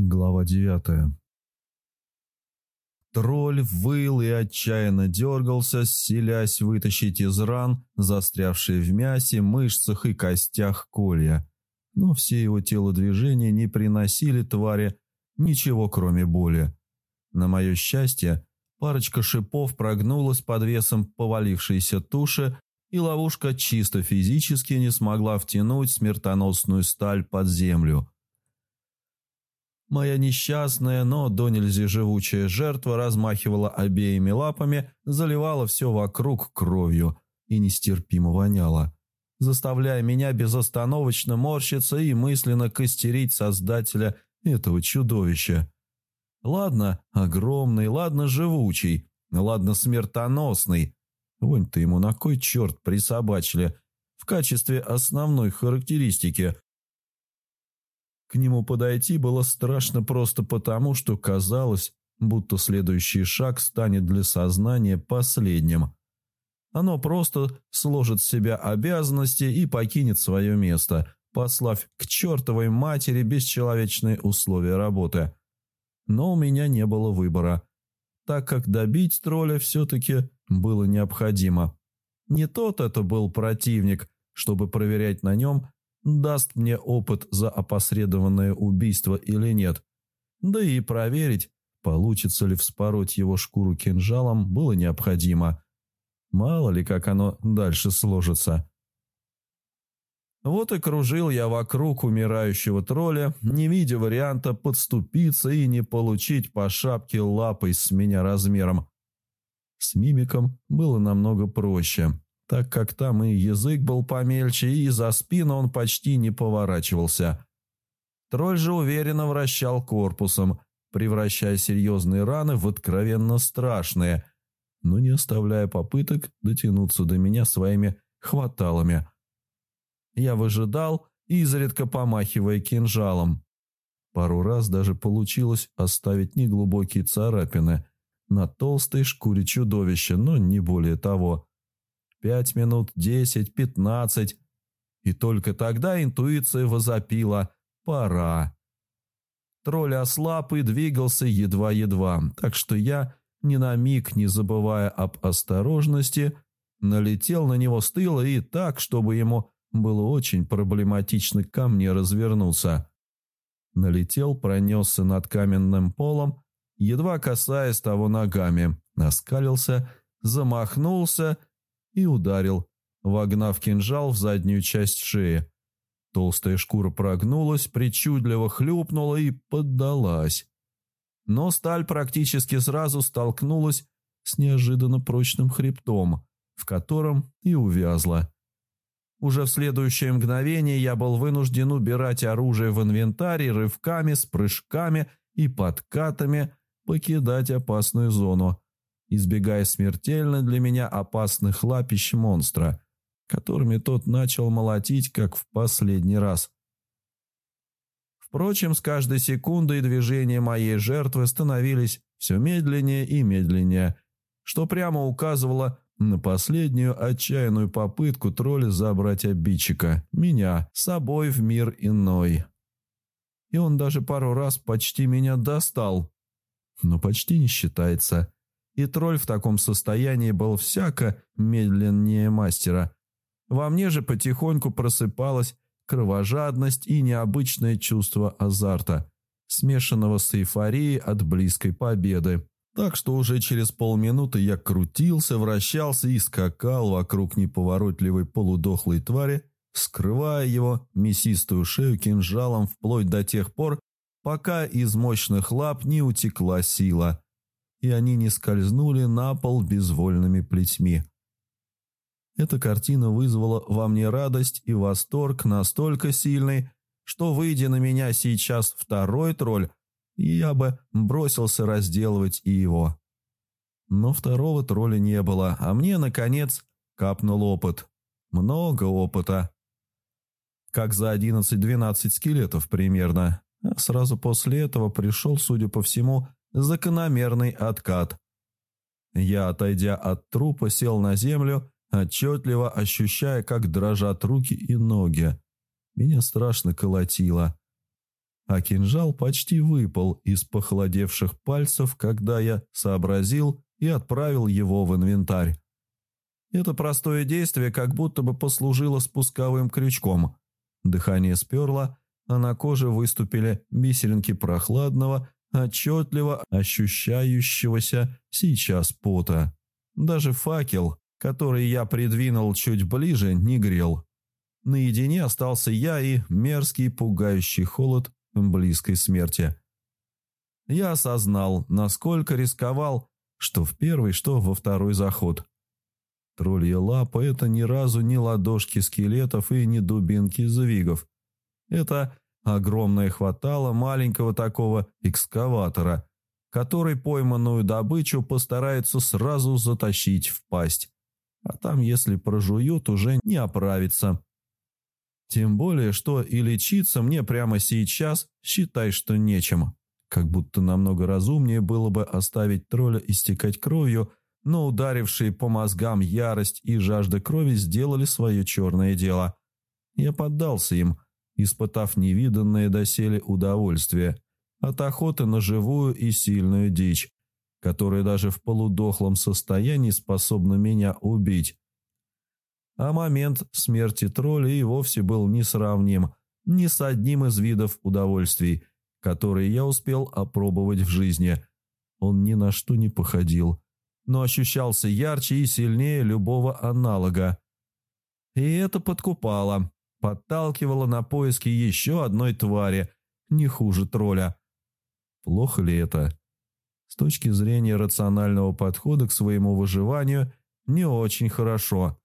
Глава девятая. Тролль выл и отчаянно дергался, селясь вытащить из ран, застрявшие в мясе, мышцах и костях колья. Но все его телодвижения не приносили твари ничего, кроме боли. На мое счастье, парочка шипов прогнулась под весом повалившейся туши, и ловушка чисто физически не смогла втянуть смертоносную сталь под землю – Моя несчастная, но до нельзя живучая жертва размахивала обеими лапами, заливала все вокруг кровью и нестерпимо воняла, заставляя меня безостановочно морщиться и мысленно костерить создателя этого чудовища. Ладно, огромный, ладно, живучий, ладно, смертоносный. Вонь-то ему на кой черт присобачили в качестве основной характеристики – к нему подойти было страшно просто потому, что казалось, будто следующий шаг станет для сознания последним. Оно просто сложит с себя обязанности и покинет свое место, послав к чертовой матери бесчеловечные условия работы. Но у меня не было выбора, так как добить тролля все-таки было необходимо. Не тот это был противник, чтобы проверять на нем даст мне опыт за опосредованное убийство или нет. Да и проверить, получится ли вспороть его шкуру кинжалом, было необходимо. Мало ли, как оно дальше сложится. Вот и кружил я вокруг умирающего тролля, не видя варианта подступиться и не получить по шапке лапой с меня размером. С мимиком было намного проще так как там и язык был помельче, и за спину он почти не поворачивался. Тролль же уверенно вращал корпусом, превращая серьезные раны в откровенно страшные, но не оставляя попыток дотянуться до меня своими хваталами. Я выжидал, изредка помахивая кинжалом. Пару раз даже получилось оставить неглубокие царапины на толстой шкуре чудовища, но не более того – Пять минут, десять, пятнадцать. И только тогда интуиция возопила «пора». Тролль ослаб и двигался едва-едва, так что я, ни на миг не забывая об осторожности, налетел на него с тыла и так, чтобы ему было очень проблематично ко мне развернуться. Налетел, пронесся над каменным полом, едва касаясь того ногами, оскалился, замахнулся и ударил, вогнав кинжал в заднюю часть шеи. Толстая шкура прогнулась, причудливо хлюпнула и поддалась. Но сталь практически сразу столкнулась с неожиданно прочным хребтом, в котором и увязла. Уже в следующее мгновение я был вынужден убирать оружие в инвентарь рывками, с прыжками и подкатами покидать опасную зону избегая смертельно для меня опасных лапищ монстра, которыми тот начал молотить, как в последний раз. Впрочем, с каждой секундой движения моей жертвы становились все медленнее и медленнее, что прямо указывало на последнюю отчаянную попытку тролля забрать обидчика, меня, с собой в мир иной. И он даже пару раз почти меня достал. Но почти не считается и тролль в таком состоянии был всяко медленнее мастера. Во мне же потихоньку просыпалась кровожадность и необычное чувство азарта, смешанного с эйфорией от близкой победы. Так что уже через полминуты я крутился, вращался и скакал вокруг неповоротливой полудохлой твари, скрывая его мясистую шею кинжалом вплоть до тех пор, пока из мощных лап не утекла сила – и они не скользнули на пол безвольными плетьми. Эта картина вызвала во мне радость и восторг настолько сильный, что, выйдя на меня сейчас второй тролль, я бы бросился разделывать и его. Но второго тролля не было, а мне, наконец, капнул опыт. Много опыта. Как за 11-12 скелетов примерно. А сразу после этого пришел, судя по всему, закономерный откат. Я, отойдя от трупа, сел на землю, отчетливо ощущая, как дрожат руки и ноги. Меня страшно колотило. а кинжал почти выпал из похолодевших пальцев, когда я сообразил и отправил его в инвентарь. Это простое действие как будто бы послужило спусковым крючком. Дыхание сперло, а на коже выступили бисеринки прохладного, отчетливо ощущающегося сейчас пота. Даже факел, который я придвинул чуть ближе, не грел. Наедине остался я и мерзкий пугающий холод близкой смерти. Я осознал, насколько рисковал, что в первый, что во второй заход. Троллья лапа – это ни разу не ладошки скелетов и не дубинки звигов. Это огромное хватало маленького такого экскаватора, который пойманную добычу постарается сразу затащить в пасть. А там, если прожуют, уже не оправится. Тем более, что и лечиться мне прямо сейчас считай, что нечем. Как будто намного разумнее было бы оставить тролля истекать кровью, но ударившие по мозгам ярость и жажда крови сделали свое черное дело. Я поддался им, испытав невиданное доселе удовольствие от охоты на живую и сильную дичь, которая даже в полудохлом состоянии способна меня убить. А момент смерти тролля и вовсе был несравним ни с одним из видов удовольствий, которые я успел опробовать в жизни. Он ни на что не походил, но ощущался ярче и сильнее любого аналога. И это подкупало, подталкивало на поиски еще одной твари, не хуже тролля. Плохо ли это? С точки зрения рационального подхода к своему выживанию, не очень хорошо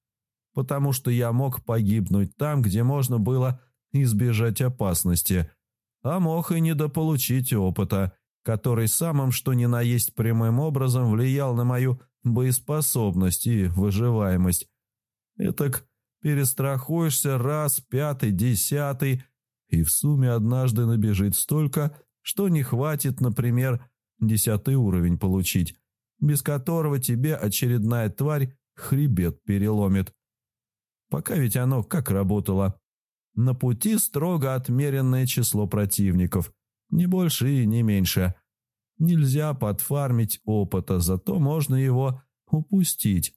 потому что я мог погибнуть там, где можно было избежать опасности, а мог и недополучить опыта, который самым что ни на есть прямым образом влиял на мою боеспособность и выживаемость. Этак перестрахуешься раз, пятый, десятый, и в сумме однажды набежит столько, что не хватит, например, десятый уровень получить, без которого тебе очередная тварь хребет переломит. Пока ведь оно как работало. На пути строго отмеренное число противников. Не больше и не меньше. Нельзя подфармить опыта, зато можно его упустить.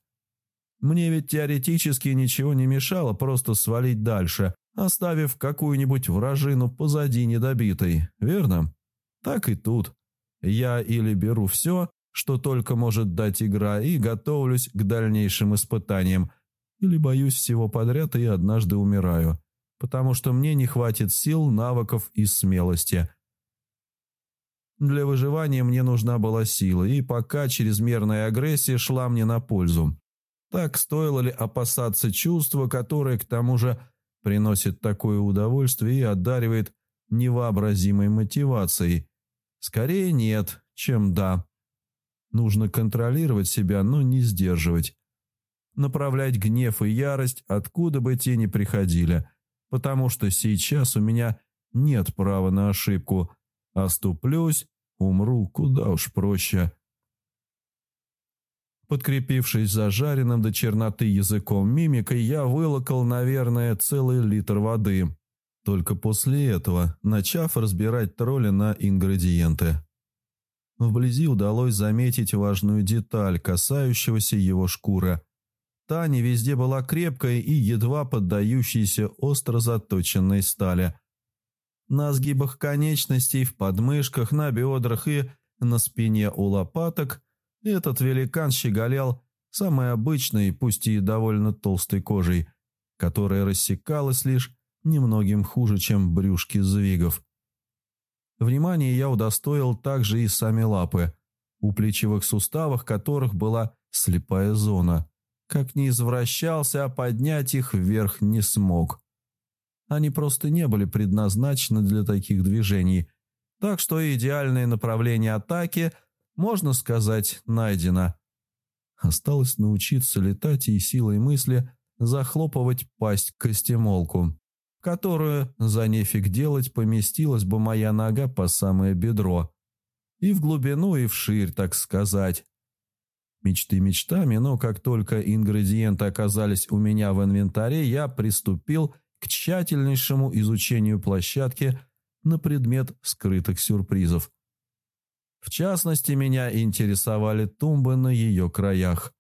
Мне ведь теоретически ничего не мешало просто свалить дальше, оставив какую-нибудь вражину позади недобитой, верно? Так и тут. Я или беру все, что только может дать игра, и готовлюсь к дальнейшим испытаниям, или боюсь всего подряд и однажды умираю, потому что мне не хватит сил, навыков и смелости. Для выживания мне нужна была сила, и пока чрезмерная агрессия шла мне на пользу. Так стоило ли опасаться чувства, которое к тому же приносит такое удовольствие и одаривает невообразимой мотивацией? Скорее нет, чем да. Нужно контролировать себя, но не сдерживать направлять гнев и ярость, откуда бы те ни приходили, потому что сейчас у меня нет права на ошибку. Оступлюсь, умру куда уж проще. Подкрепившись зажаренным до черноты языком мимикой, я вылокал, наверное, целый литр воды. Только после этого, начав разбирать тролля на ингредиенты. Вблизи удалось заметить важную деталь, касающегося его шкуры. Таня везде была крепкой и едва поддающейся остро заточенной стали. На сгибах конечностей, в подмышках, на бедрах и на спине у лопаток этот великан щеголял самой обычной, пусть и довольно толстой кожей, которая рассекалась лишь немногим хуже, чем брюшки звигов. Внимание я удостоил также и сами лапы, у плечевых суставах которых была слепая зона – как ни извращался, а поднять их вверх не смог. Они просто не были предназначены для таких движений, так что идеальное направление атаки, можно сказать, найдено. Осталось научиться летать и силой мысли захлопывать пасть костемолку, которую, за нефиг делать, поместилась бы моя нога по самое бедро. И в глубину, и вширь, так сказать. Мечты мечтами, но как только ингредиенты оказались у меня в инвентаре, я приступил к тщательнейшему изучению площадки на предмет скрытых сюрпризов. В частности, меня интересовали тумбы на ее краях.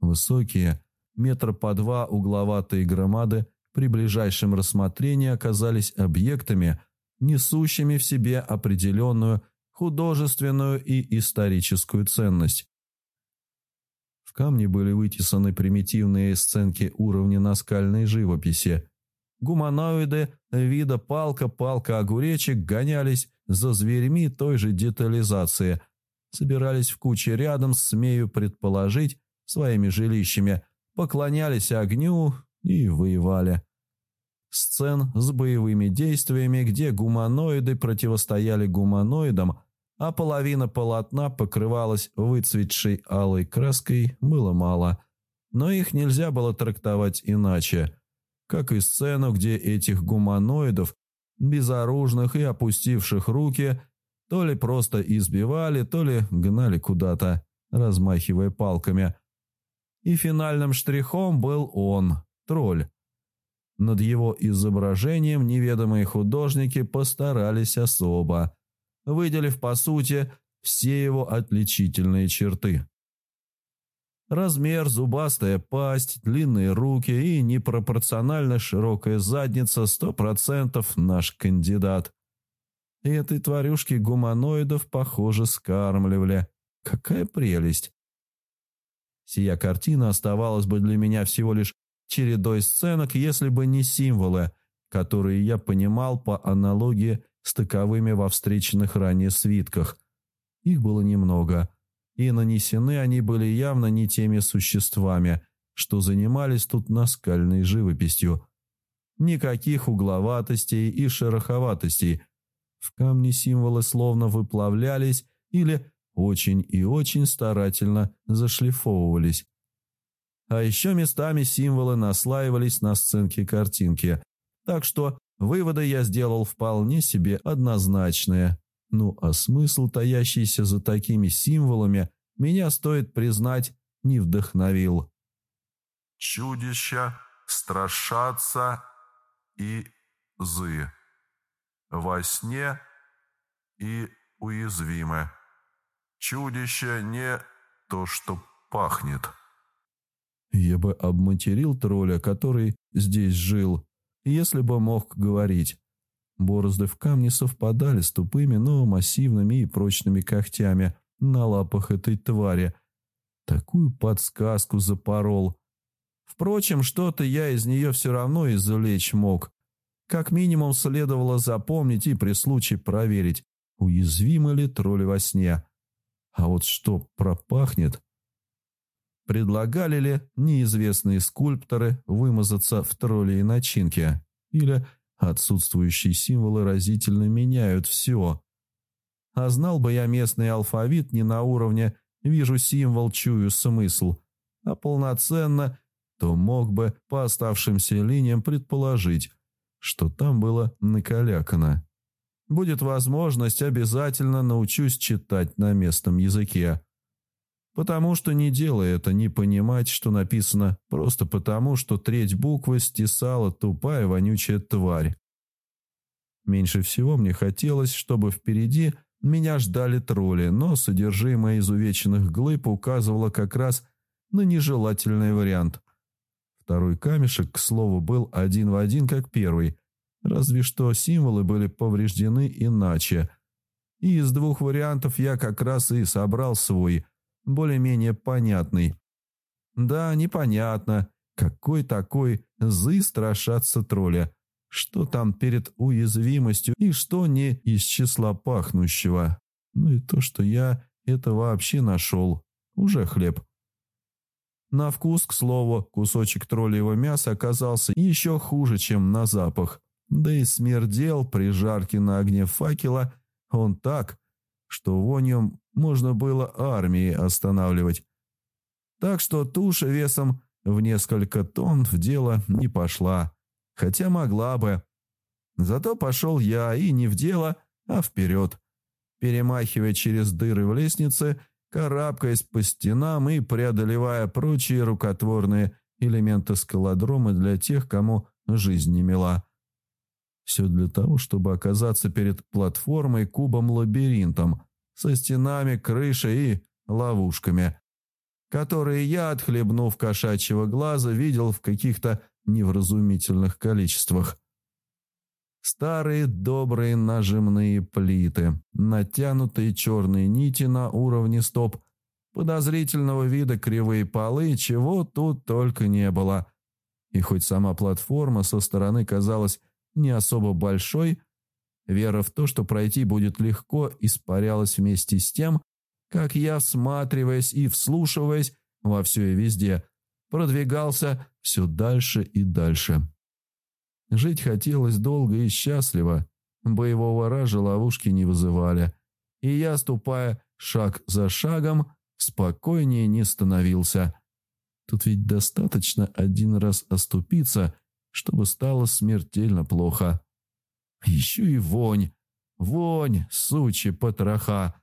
Высокие, метра по два угловатые громады при ближайшем рассмотрении оказались объектами, несущими в себе определенную художественную и историческую ценность. В камне были вытесаны примитивные сценки уровня наскальной живописи. Гуманоиды вида палка-палка-огуречек гонялись за зверьми той же детализации, собирались в куче рядом, смею предположить, своими жилищами, поклонялись огню и воевали. Сцен с боевыми действиями, где гуманоиды противостояли гуманоидам, а половина полотна покрывалась выцветшей алой краской, было мало. Но их нельзя было трактовать иначе, как и сцену, где этих гуманоидов, безоружных и опустивших руки, то ли просто избивали, то ли гнали куда-то, размахивая палками. И финальным штрихом был он, тролль. Над его изображением неведомые художники постарались особо, выделив, по сути, все его отличительные черты. Размер, зубастая пасть, длинные руки и непропорционально широкая задница – сто процентов наш кандидат. И этой тварюшки гуманоидов, похоже, скармливали. Какая прелесть! Сия картина оставалась бы для меня всего лишь чередой сценок, если бы не символы, которые я понимал по аналогии с таковыми во встреченных ранее свитках. Их было немного, и нанесены они были явно не теми существами, что занимались тут наскальной живописью. Никаких угловатостей и шероховатостей. В камне символы словно выплавлялись или очень и очень старательно зашлифовывались. А еще местами символы наслаивались на сценке картинки, так что выводы я сделал вполне себе однозначные. Ну а смысл, таящийся за такими символами, меня, стоит признать, не вдохновил. Чудища страшатся и зы. Во сне и уязвимы. Чудище не то, что пахнет. Я бы обматерил тролля, который здесь жил, если бы мог говорить. Борозды в камне совпадали с тупыми, но массивными и прочными когтями на лапах этой твари. Такую подсказку запорол. Впрочем, что-то я из нее все равно извлечь мог. Как минимум следовало запомнить и при случае проверить, уязвимы ли тролли во сне. А вот что пропахнет... Предлагали ли неизвестные скульпторы вымазаться в троллей начинке? Или отсутствующие символы разительно меняют все? А знал бы я местный алфавит не на уровне «вижу символ, чую смысл», а полноценно, то мог бы по оставшимся линиям предположить, что там было накалякано. Будет возможность, обязательно научусь читать на местном языке. Потому что не делая это, не понимать, что написано, просто потому, что треть буквы стесала тупая вонючая тварь. Меньше всего мне хотелось, чтобы впереди меня ждали тролли, но содержимое изувеченных глыб указывало как раз на нежелательный вариант. Второй камешек, к слову, был один в один, как первый, разве что символы были повреждены иначе. И из двух вариантов я как раз и собрал свой – более-менее понятный. Да, непонятно, какой такой зы страшатся тролля. Что там перед уязвимостью и что не из числа пахнущего. Ну и то, что я это вообще нашел. Уже хлеб. На вкус, к слову, кусочек троллевого мяса оказался еще хуже, чем на запах. Да и смердел при жарке на огне факела он так, что вонем можно было армии останавливать. Так что туша весом в несколько тонн в дело не пошла, хотя могла бы. Зато пошел я и не в дело, а вперед, перемахивая через дыры в лестнице, карабкаясь по стенам и преодолевая прочие рукотворные элементы скалодрома для тех, кому жизнь не мила. Все для того, чтобы оказаться перед платформой кубом-лабиринтом со стенами, крышей и ловушками, которые я, отхлебнув кошачьего глаза, видел в каких-то невразумительных количествах. Старые добрые нажимные плиты, натянутые черные нити на уровне стоп, подозрительного вида кривые полы, чего тут только не было. И хоть сама платформа со стороны казалась не особо большой, вера в то, что пройти будет легко, испарялась вместе с тем, как я, всматриваясь и вслушиваясь во все и везде, продвигался все дальше и дальше. Жить хотелось долго и счастливо, боевого ража ловушки не вызывали, и я, ступая шаг за шагом, спокойнее не становился. Тут ведь достаточно один раз оступиться, чтобы стало смертельно плохо. Еще и вонь, вонь, сучи потроха.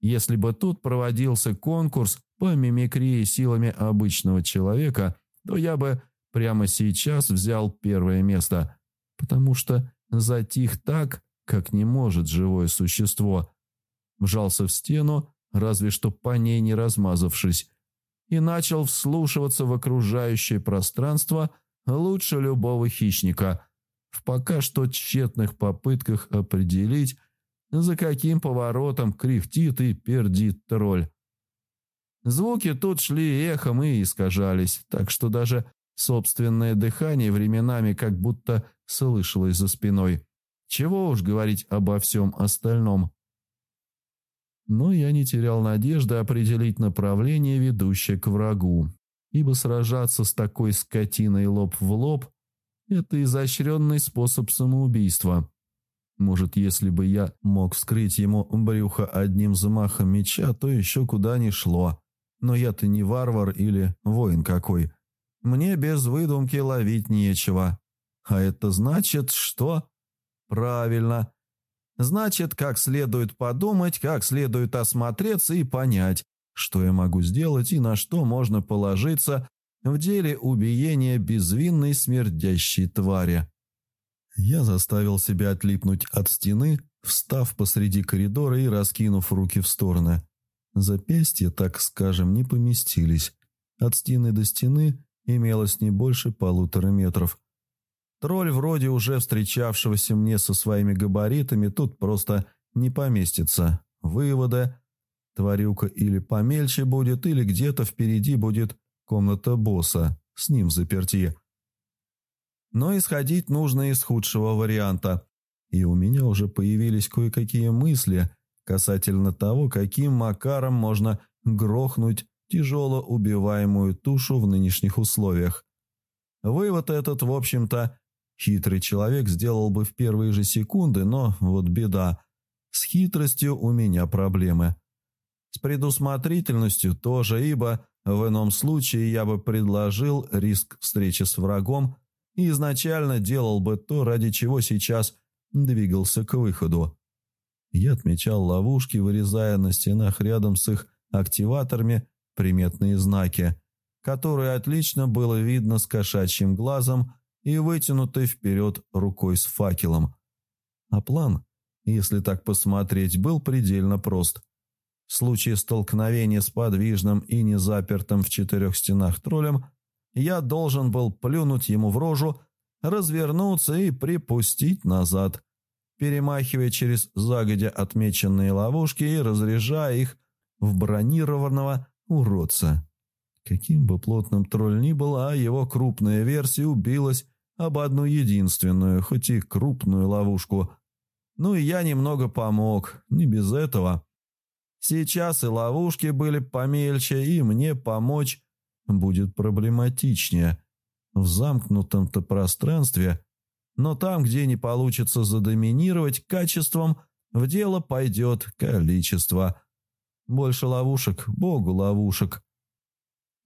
Если бы тут проводился конкурс по мимикрии силами обычного человека, то я бы прямо сейчас взял первое место, потому что затих так, как не может живое существо. Вжался в стену, разве что по ней не размазавшись, и начал вслушиваться в окружающее пространство лучше любого хищника, в пока что тщетных попытках определить, за каким поворотом кряхтит и пердит тролль. Звуки тут шли эхом и искажались, так что даже собственное дыхание временами как будто слышалось за спиной. Чего уж говорить обо всем остальном. Но я не терял надежды определить направление, ведущее к врагу, ибо сражаться с такой скотиной лоб в лоб – это изощренный способ самоубийства. Может, если бы я мог вскрыть ему брюхо одним замахом меча, то еще куда ни шло. Но я-то не варвар или воин какой. Мне без выдумки ловить нечего. А это значит, что? Правильно. Значит, как следует подумать, как следует осмотреться и понять, что я могу сделать и на что можно положиться в деле убиения безвинной смердящей твари. Я заставил себя отлипнуть от стены, встав посреди коридора и раскинув руки в стороны. Запястья, так скажем, не поместились. От стены до стены имелось не больше полутора метров. Тролль, вроде уже встречавшегося мне со своими габаритами, тут просто не поместится. Вывода. Тварюка или помельче будет, или где-то впереди будет комната босса, с ним заперти но исходить нужно из худшего варианта. И у меня уже появились кое-какие мысли касательно того, каким макаром можно грохнуть тяжело убиваемую тушу в нынешних условиях. Вывод этот, в общем-то, хитрый человек сделал бы в первые же секунды, но вот беда. С хитростью у меня проблемы. С предусмотрительностью тоже, ибо в ином случае я бы предложил риск встречи с врагом и изначально делал бы то, ради чего сейчас двигался к выходу. Я отмечал ловушки, вырезая на стенах рядом с их активаторами приметные знаки, которые отлично было видно с кошачьим глазом и вытянутой вперед рукой с факелом. А план, если так посмотреть, был предельно прост. В случае столкновения с подвижным и незапертым в четырех стенах троллем – я должен был плюнуть ему в рожу, развернуться и припустить назад, перемахивая через загодя отмеченные ловушки и разряжая их в бронированного уродца. Каким бы плотным тролль ни был, а его крупная версия убилась об одну единственную, хоть и крупную ловушку. Ну и я немного помог, не без этого. Сейчас и ловушки были помельче, и мне помочь будет проблематичнее в замкнутом-то пространстве, но там, где не получится задоминировать качеством, в дело пойдет количество. Больше ловушек, богу ловушек.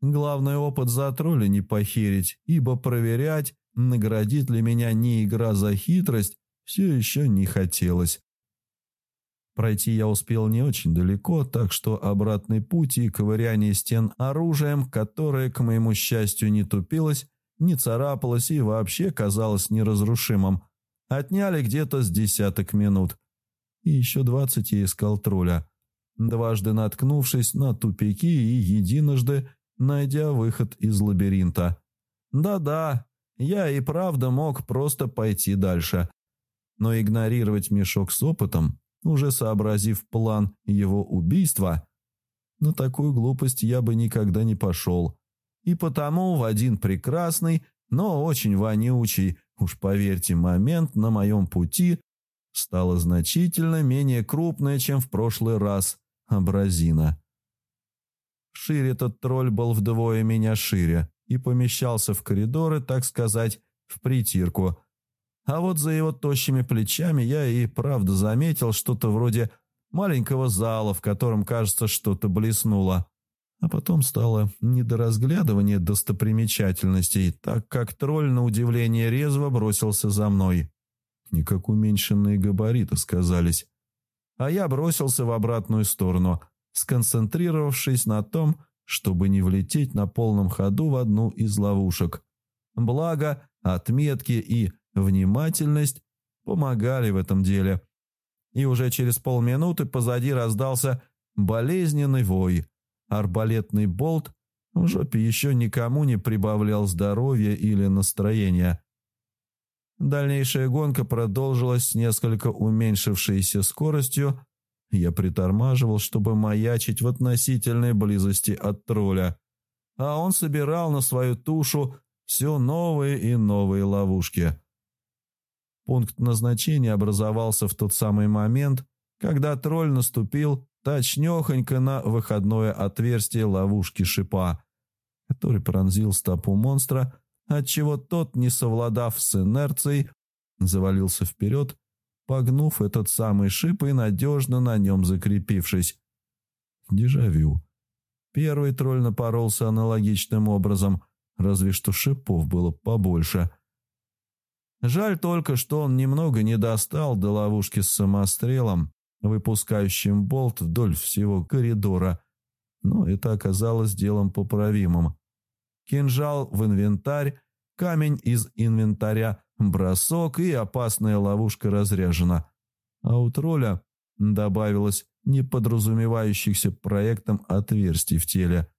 Главный опыт за тролля не похерить, ибо проверять, наградит ли меня не игра за хитрость, все еще не хотелось. Пройти я успел не очень далеко, так что обратный путь и ковыряние стен оружием, которое, к моему счастью, не тупилось, не царапалось и вообще казалось неразрушимым, Отняли где-то с десяток минут. И еще двадцать я искал тролля, дважды наткнувшись на тупики и единожды найдя выход из лабиринта. Да-да, я и правда мог просто пойти дальше. Но игнорировать мешок с опытом, уже сообразив план его убийства, на такую глупость я бы никогда не пошел. И потому в один прекрасный, но очень вонючий, уж поверьте, момент на моем пути стала значительно менее крупная, чем в прошлый раз, абразина. Шире этот тролль был вдвое меня шире и помещался в коридоры, так сказать, в притирку. А вот за его тощими плечами я и правда заметил что-то вроде маленького зала, в котором, кажется, что-то блеснуло. А потом стало не до разглядывания достопримечательностей, так как тролль на удивление резво бросился за мной. Никак уменьшенные габариты сказались. А я бросился в обратную сторону, сконцентрировавшись на том, чтобы не влететь на полном ходу в одну из ловушек. Благо, отметки и внимательность помогали в этом деле. И уже через полминуты позади раздался болезненный вой. Арбалетный болт в жопе еще никому не прибавлял здоровья или настроения. Дальнейшая гонка продолжилась с несколько уменьшившейся скоростью. Я притормаживал, чтобы маячить в относительной близости от тролля. А он собирал на свою тушу все новые и новые ловушки. Пункт назначения образовался в тот самый момент, когда тролль наступил точнехонько на выходное отверстие ловушки шипа, который пронзил стопу монстра, отчего тот, не совладав с инерцией, завалился вперед, погнув этот самый шип и надежно на нем закрепившись. Дежавю. Первый тролль напоролся аналогичным образом, разве что шипов было побольше. Жаль только, что он немного не достал до ловушки с самострелом, выпускающим болт вдоль всего коридора, но это оказалось делом поправимым кинжал в инвентарь, камень из инвентаря, бросок и опасная ловушка разряжена. А у тролля добавилось неподразумевающихся проектом отверстий в теле.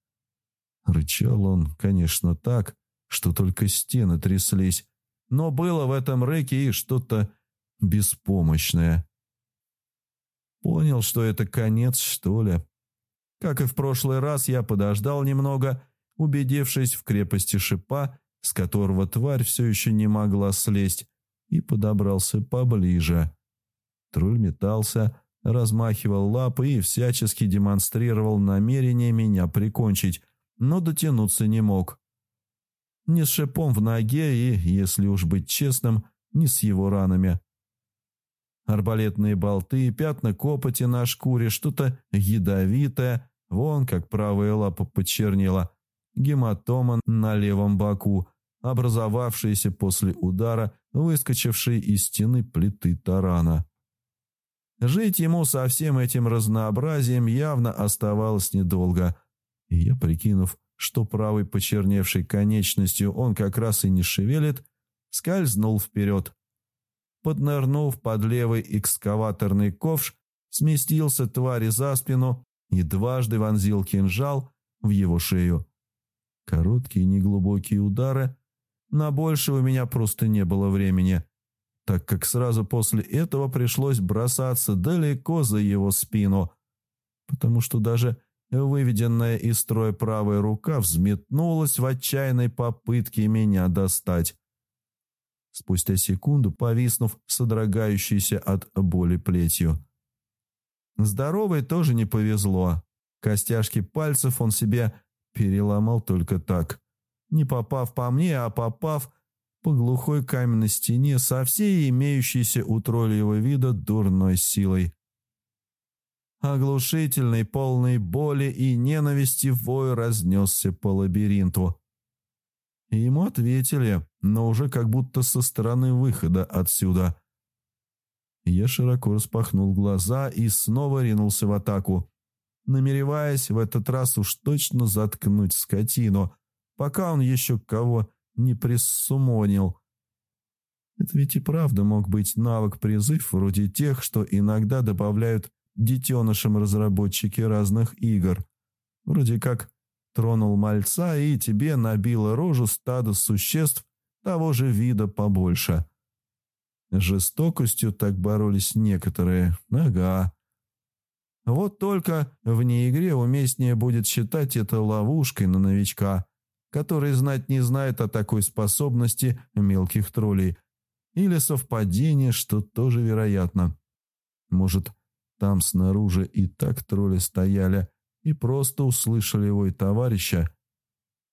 Рычал он, конечно, так, что только стены тряслись, но было в этом рыке и что-то беспомощное. Понял, что это конец, что ли. Как и в прошлый раз, я подождал немного убедившись в крепости шипа, с которого тварь все еще не могла слезть, и подобрался поближе. Труль метался, размахивал лапы и всячески демонстрировал намерение меня прикончить, но дотянуться не мог. Не с шипом в ноге и, если уж быть честным, не с его ранами. Арбалетные болты, пятна копоти на шкуре, что-то ядовитое, вон как правая лапа почернела, гематома на левом боку, образовавшаяся после удара, выскочившей из стены плиты тарана. Жить ему со всем этим разнообразием явно оставалось недолго, и я, прикинув, что правой почерневшей конечностью он как раз и не шевелит, скользнул вперед. Поднырнув под левый экскаваторный ковш, сместился твари за спину и дважды вонзил кинжал в его шею. Короткие неглубокие удары. На больше у меня просто не было времени, так как сразу после этого пришлось бросаться далеко за его спину, потому что даже выведенная из строя правая рука взметнулась в отчаянной попытке меня достать. Спустя секунду, повиснув, содрогающейся от боли плетью. Здоровой тоже не повезло. Костяшки пальцев он себе Переломал только так. Не попав по мне, а попав по глухой каменной стене со всей имеющейся у тролльего вида дурной силой. Оглушительный, полный боли и ненависти вой разнесся по лабиринту. Ему ответили, но уже как будто со стороны выхода отсюда. Я широко распахнул глаза и снова ринулся в атаку намереваясь в этот раз уж точно заткнуть скотину, пока он еще кого не присумонил. Это ведь и правда мог быть навык-призыв вроде тех, что иногда добавляют детенышам разработчики разных игр. Вроде как тронул мальца, и тебе набило рожу стадо существ того же вида побольше. Жестокостью так боролись некоторые. Ага. Вот только вне игре уместнее будет считать это ловушкой на новичка, который знать не знает о такой способности мелких троллей. Или совпадение, что тоже вероятно. Может, там снаружи и так тролли стояли и просто услышали вой товарища.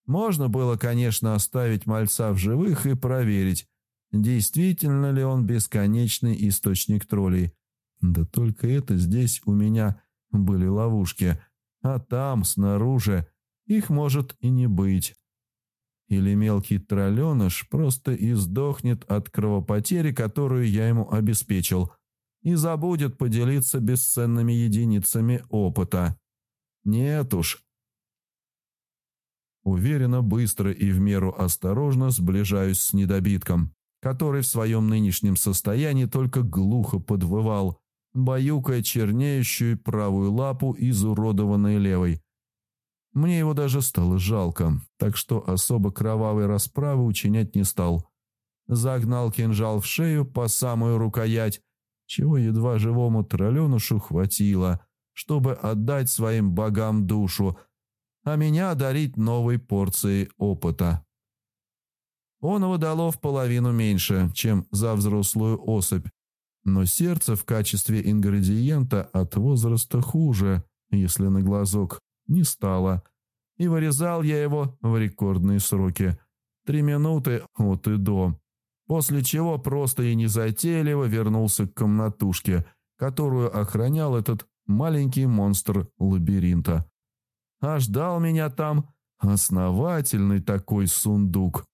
Можно было, конечно, оставить мальца в живых и проверить, действительно ли он бесконечный источник троллей. Да только это здесь у меня были ловушки, а там, снаружи, их может и не быть. Или мелкий тролленыш просто издохнет от кровопотери, которую я ему обеспечил, и забудет поделиться бесценными единицами опыта. Нет уж. Уверенно, быстро и в меру осторожно сближаюсь с недобитком, который в своем нынешнем состоянии только глухо подвывал, баюкая чернеющую правую лапу изуродованной левой. Мне его даже стало жалко, так что особо кровавой расправы учинять не стал. Загнал кинжал в шею по самую рукоять, чего едва живому тролленушу хватило, чтобы отдать своим богам душу, а меня одарить новой порцией опыта. Он его в половину меньше, чем за взрослую особь, но сердце в качестве ингредиента от возраста хуже, если на глазок не стало, и вырезал я его в рекордные сроки. Три минуты от и до. После чего просто и незатейливо вернулся к комнатушке, которую охранял этот маленький монстр лабиринта. А ждал меня там основательный такой сундук.